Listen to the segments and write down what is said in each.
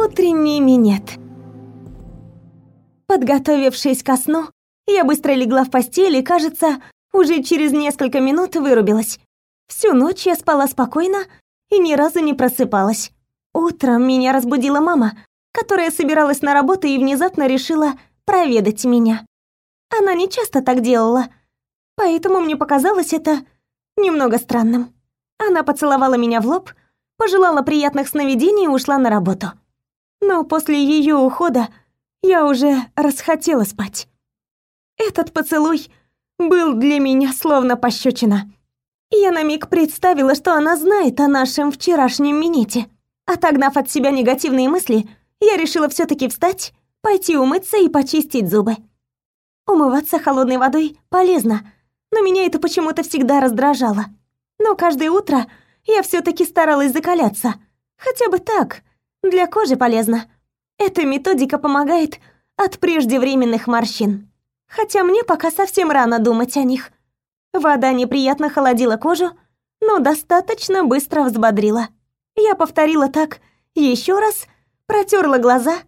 Утренний минет. Подготовившись ко сну, я быстро легла в постель и, кажется, уже через несколько минут вырубилась. Всю ночь я спала спокойно и ни разу не просыпалась. Утром меня разбудила мама, которая собиралась на работу и внезапно решила проведать меня. Она не часто так делала, поэтому мне показалось это немного странным. Она поцеловала меня в лоб, пожелала приятных сновидений и ушла на работу. Но после ее ухода я уже расхотела спать. Этот поцелуй был для меня словно пощечина. Я на миг представила, что она знает о нашем вчерашнем минете. Отогнав от себя негативные мысли, я решила все таки встать, пойти умыться и почистить зубы. Умываться холодной водой полезно, но меня это почему-то всегда раздражало. Но каждое утро я все таки старалась закаляться. Хотя бы так, для кожи полезно. Эта методика помогает от преждевременных морщин. Хотя мне пока совсем рано думать о них. Вода неприятно холодила кожу, но достаточно быстро взбодрила. Я повторила так еще раз, протерла глаза,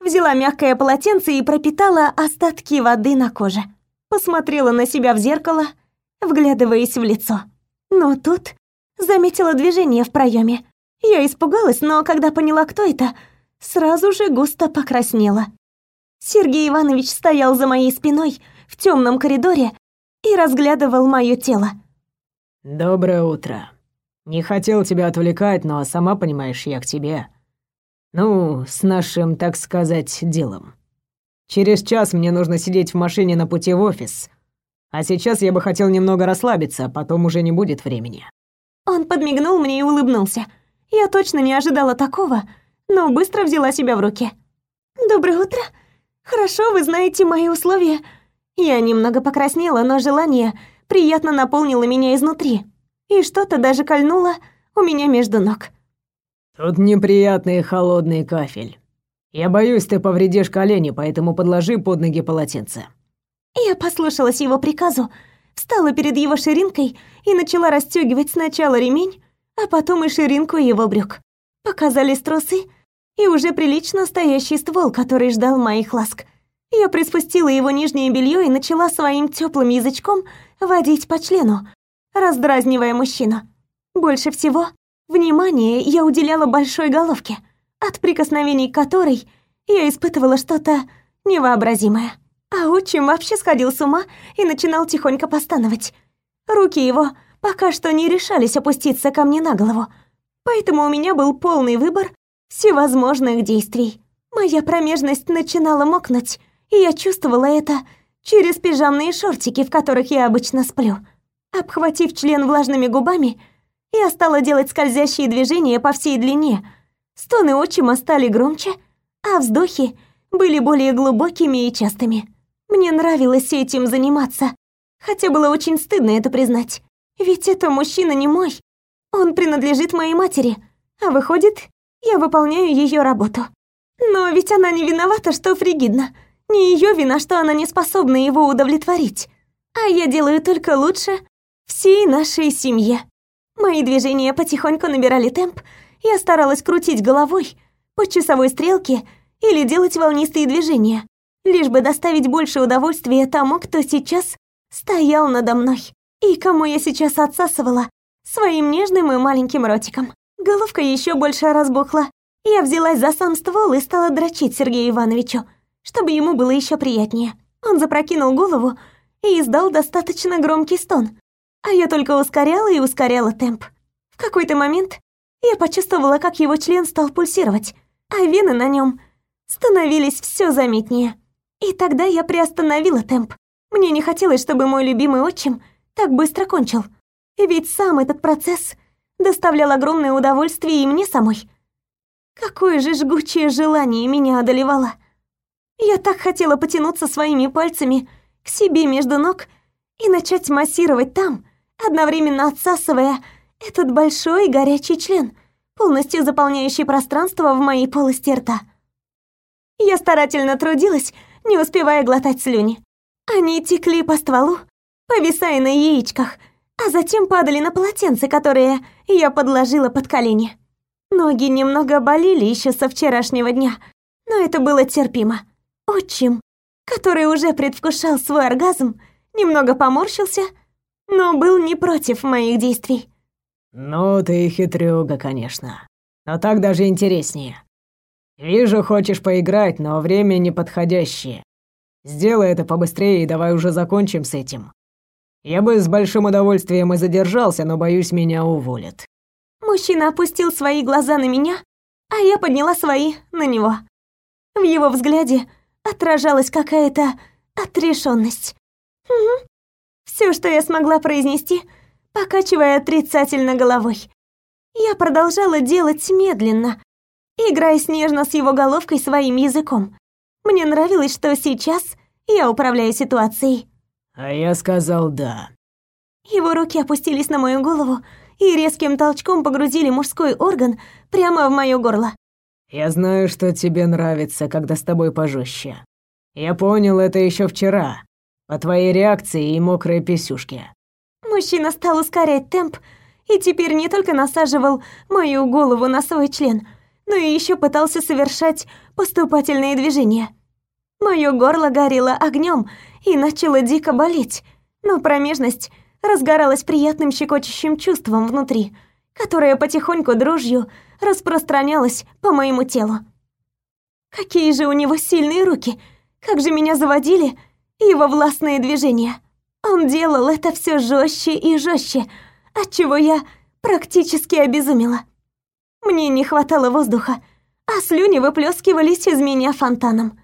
взяла мягкое полотенце и пропитала остатки воды на коже. Посмотрела на себя в зеркало, вглядываясь в лицо. Но тут заметила движение в проеме. Я испугалась, но когда поняла, кто это, сразу же густо покраснела. Сергей Иванович стоял за моей спиной в темном коридоре и разглядывал мое тело. «Доброе утро. Не хотел тебя отвлекать, но сама понимаешь, я к тебе. Ну, с нашим, так сказать, делом. Через час мне нужно сидеть в машине на пути в офис, а сейчас я бы хотел немного расслабиться, а потом уже не будет времени». Он подмигнул мне и улыбнулся. Я точно не ожидала такого, но быстро взяла себя в руки. «Доброе утро. Хорошо, вы знаете мои условия». Я немного покраснела, но желание приятно наполнило меня изнутри. И что-то даже кольнуло у меня между ног. «Тут неприятный холодный кафель. Я боюсь, ты повредишь колени, поэтому подложи под ноги полотенце». Я послушалась его приказу, встала перед его ширинкой и начала расстегивать сначала ремень, а потом и ширинку его брюк. Показались трусы и уже прилично стоящий ствол, который ждал моих ласк. Я приспустила его нижнее белье и начала своим теплым язычком водить по члену, раздразнивая мужчину. Больше всего внимание я уделяла большой головке, от прикосновений которой я испытывала что-то невообразимое. А отчим вообще сходил с ума и начинал тихонько постановать. Руки его пока что не решались опуститься ко мне на голову, поэтому у меня был полный выбор всевозможных действий. Моя промежность начинала мокнуть, и я чувствовала это через пижамные шортики, в которых я обычно сплю. Обхватив член влажными губами, я стала делать скользящие движения по всей длине. Стоны отчима стали громче, а вздохи были более глубокими и частыми. Мне нравилось этим заниматься, хотя было очень стыдно это признать. Ведь это мужчина не мой. Он принадлежит моей матери, а выходит, я выполняю ее работу. Но ведь она не виновата, что фригидна. Не ее вина, что она не способна его удовлетворить. А я делаю только лучше всей нашей семье. Мои движения потихоньку набирали темп. Я старалась крутить головой по часовой стрелке или делать волнистые движения, лишь бы доставить больше удовольствия тому, кто сейчас стоял надо мной и кому я сейчас отсасывала своим нежным и маленьким ротиком. Головка еще больше разбухла. Я взялась за сам ствол и стала дрочить Сергею Ивановичу, чтобы ему было еще приятнее. Он запрокинул голову и издал достаточно громкий стон, а я только ускоряла и ускоряла темп. В какой-то момент я почувствовала, как его член стал пульсировать, а вены на нем становились все заметнее. И тогда я приостановила темп. Мне не хотелось, чтобы мой любимый отчим так быстро кончил. Ведь сам этот процесс доставлял огромное удовольствие и мне самой. Какое же жгучее желание меня одолевало. Я так хотела потянуться своими пальцами к себе между ног и начать массировать там, одновременно отсасывая этот большой горячий член, полностью заполняющий пространство в моей полости рта. Я старательно трудилась, не успевая глотать слюни. Они текли по стволу, повисая на яичках, а затем падали на полотенце, которое я подложила под колени. Ноги немного болели еще со вчерашнего дня, но это было терпимо. Отчим, который уже предвкушал свой оргазм, немного поморщился, но был не против моих действий. «Ну ты хитрюга, конечно. Но так даже интереснее. Вижу, хочешь поиграть, но время неподходящее. Сделай это побыстрее и давай уже закончим с этим. Я бы с большим удовольствием и задержался, но боюсь, меня уволят. Мужчина опустил свои глаза на меня, а я подняла свои на него. В его взгляде отражалась какая-то отрешенность. Угу. Все, что я смогла произнести, покачивая отрицательно головой. Я продолжала делать медленно, играя снежно с его головкой своим языком. Мне нравилось, что сейчас я управляю ситуацией. А я сказал «да». Его руки опустились на мою голову и резким толчком погрузили мужской орган прямо в моё горло. «Я знаю, что тебе нравится, когда с тобой пожестче. Я понял это еще вчера, по твоей реакции и мокрой писюшке». Мужчина стал ускорять темп и теперь не только насаживал мою голову на свой член, но и еще пытался совершать поступательные движения. Моё горло горело огнем и начало дико болеть, но промежность разгоралась приятным щекочущим чувством внутри, которое потихоньку дрожью распространялось по моему телу. Какие же у него сильные руки! Как же меня заводили его властные движения! Он делал это все жестче и жестче, отчего я практически обезумела. Мне не хватало воздуха, а слюни выплескивались из меня фонтаном.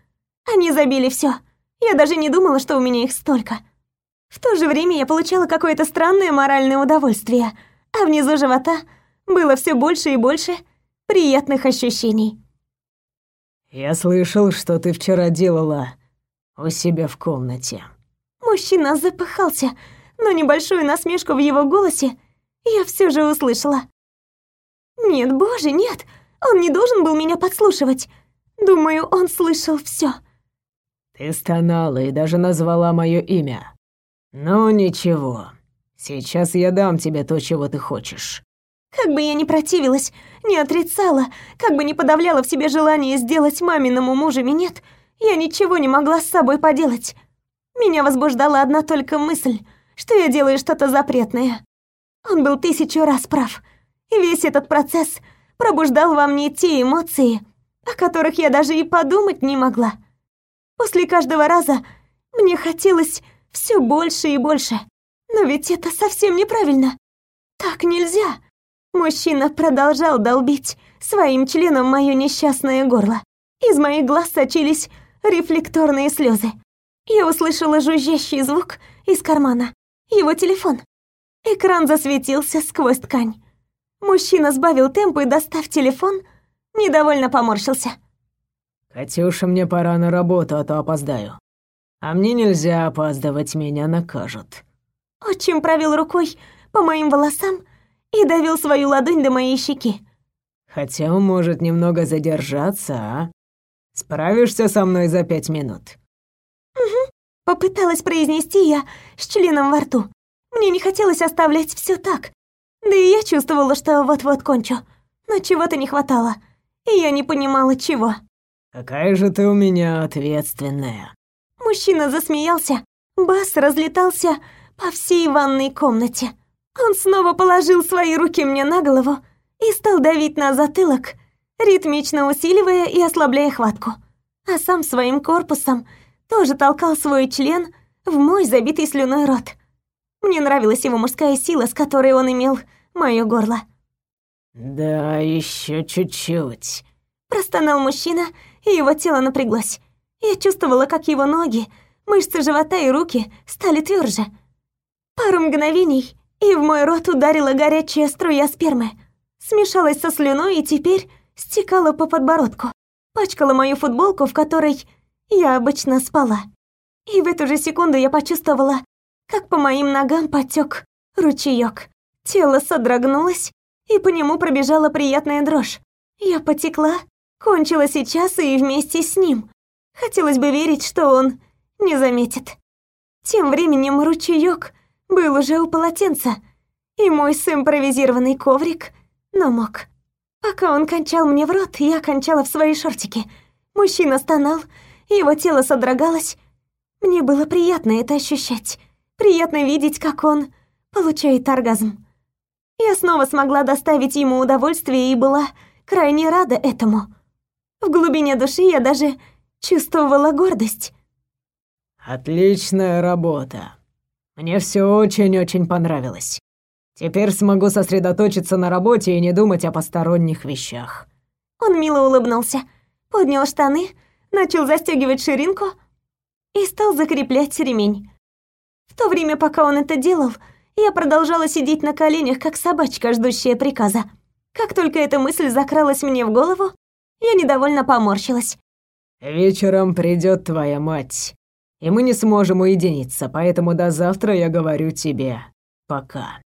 Они забили все. Я даже не думала, что у меня их столько. В то же время я получала какое-то странное моральное удовольствие, а внизу живота было все больше и больше приятных ощущений. «Я слышал, что ты вчера делала у себя в комнате». Мужчина запыхался, но небольшую насмешку в его голосе я все же услышала. «Нет, боже, нет, он не должен был меня подслушивать. Думаю, он слышал все. Ты стонала и даже назвала мое имя. Ну ничего. Сейчас я дам тебе то, чего ты хочешь. Как бы я ни противилась, не отрицала, как бы ни подавляла в себе желание сделать маминому мужу минет, я ничего не могла с собой поделать. Меня возбуждала одна только мысль, что я делаю что-то запретное. Он был тысячу раз прав. И весь этот процесс пробуждал во мне те эмоции, о которых я даже и подумать не могла. После каждого раза мне хотелось все больше и больше. Но ведь это совсем неправильно. Так нельзя. Мужчина продолжал долбить своим членом мое несчастное горло. Из моих глаз сочились рефлекторные слезы. Я услышала жужжащий звук из кармана. Его телефон. Экран засветился сквозь ткань. Мужчина сбавил темп и, достав телефон, недовольно поморщился. «Катюша, мне пора на работу, а то опоздаю. А мне нельзя опаздывать, меня накажут». Отчим провел рукой по моим волосам и давил свою ладонь до моей щеки. «Хотя он может немного задержаться, а? Справишься со мной за пять минут?» «Угу», — попыталась произнести я с членом во рту. Мне не хотелось оставлять все так. Да и я чувствовала, что вот-вот кончу. Но чего-то не хватало. И я не понимала, чего. Какая же ты у меня ответственная. Мужчина засмеялся. Бас разлетался по всей ванной комнате. Он снова положил свои руки мне на голову и стал давить на затылок, ритмично усиливая и ослабляя хватку. А сам своим корпусом тоже толкал свой член в мой забитый слюной рот. Мне нравилась его мужская сила, с которой он имел моё горло. «Да, еще чуть-чуть», — простонал мужчина и его тело напряглось. Я чувствовала, как его ноги, мышцы живота и руки стали тверже. Пару мгновений, и в мой рот ударила горячая струя спермы. Смешалась со слюной и теперь стекала по подбородку. Пачкала мою футболку, в которой я обычно спала. И в эту же секунду я почувствовала, как по моим ногам потек ручеек. Тело содрогнулось, и по нему пробежала приятная дрожь. Я потекла кончила сейчас и вместе с ним. Хотелось бы верить, что он не заметит. Тем временем ручеёк был уже у полотенца, и мой симпровизированный коврик намок. Пока он кончал мне в рот, я кончала в свои шортики. Мужчина стонал, его тело содрогалось. Мне было приятно это ощущать. Приятно видеть, как он получает оргазм. Я снова смогла доставить ему удовольствие и была крайне рада этому. В глубине души я даже чувствовала гордость. Отличная работа. Мне все очень-очень понравилось. Теперь смогу сосредоточиться на работе и не думать о посторонних вещах. Он мило улыбнулся, поднял штаны, начал застегивать ширинку и стал закреплять ремень. В то время, пока он это делал, я продолжала сидеть на коленях, как собачка, ждущая приказа. Как только эта мысль закралась мне в голову, я недовольно поморщилась. «Вечером придет твоя мать, и мы не сможем уединиться, поэтому до завтра я говорю тебе пока».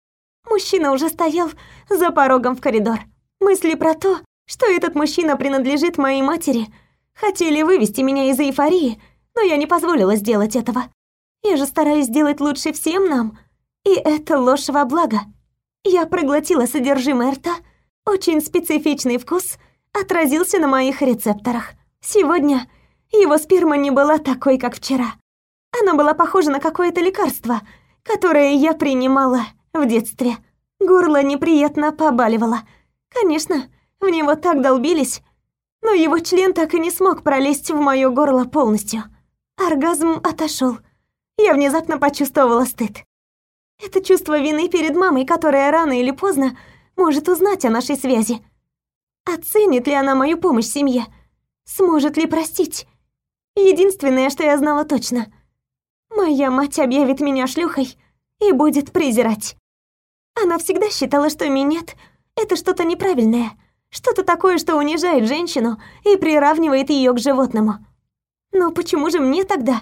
Мужчина уже стоял за порогом в коридор. Мысли про то, что этот мужчина принадлежит моей матери, хотели вывести меня из эйфории, но я не позволила сделать этого. Я же стараюсь сделать лучше всем нам, и это ложь во благо. Я проглотила содержимое рта, очень специфичный вкус отразился на моих рецепторах. Сегодня его сперма не была такой, как вчера. Она была похожа на какое-то лекарство, которое я принимала в детстве. Горло неприятно побаливало. Конечно, в него так долбились, но его член так и не смог пролезть в моё горло полностью. Оргазм отошел. Я внезапно почувствовала стыд. Это чувство вины перед мамой, которая рано или поздно может узнать о нашей связи. Оценит ли она мою помощь семье? Сможет ли простить? Единственное, что я знала точно. Моя мать объявит меня шлюхой и будет презирать. Она всегда считала, что минет — это что-то неправильное, что-то такое, что унижает женщину и приравнивает ее к животному. Но почему же мне тогда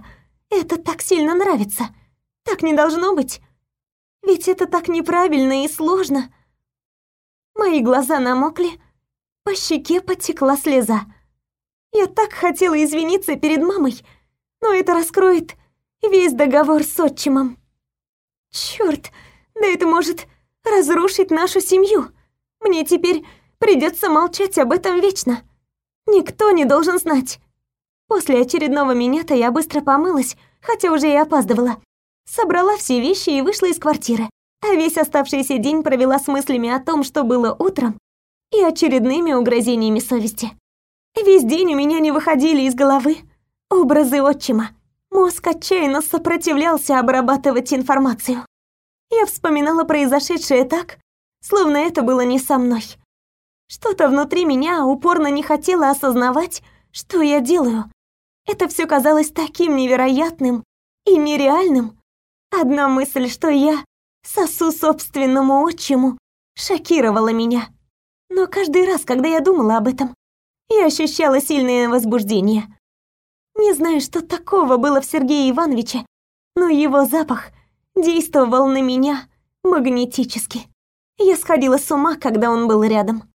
это так сильно нравится? Так не должно быть. Ведь это так неправильно и сложно. Мои глаза намокли, по щеке потекла слеза. Я так хотела извиниться перед мамой, но это раскроет весь договор с отчимом. Чёрт, да это может разрушить нашу семью. Мне теперь придется молчать об этом вечно. Никто не должен знать. После очередного минета я быстро помылась, хотя уже и опаздывала. Собрала все вещи и вышла из квартиры. А весь оставшийся день провела с мыслями о том, что было утром, и очередными угрозениями совести. Весь день у меня не выходили из головы образы отчима. Мозг отчаянно сопротивлялся обрабатывать информацию. Я вспоминала произошедшее так, словно это было не со мной. Что-то внутри меня упорно не хотело осознавать, что я делаю. Это все казалось таким невероятным и нереальным. Одна мысль, что я сосу собственному отчиму, шокировала меня. Но каждый раз, когда я думала об этом, я ощущала сильное возбуждение. Не знаю, что такого было в Сергее Ивановиче, но его запах действовал на меня магнетически. Я сходила с ума, когда он был рядом.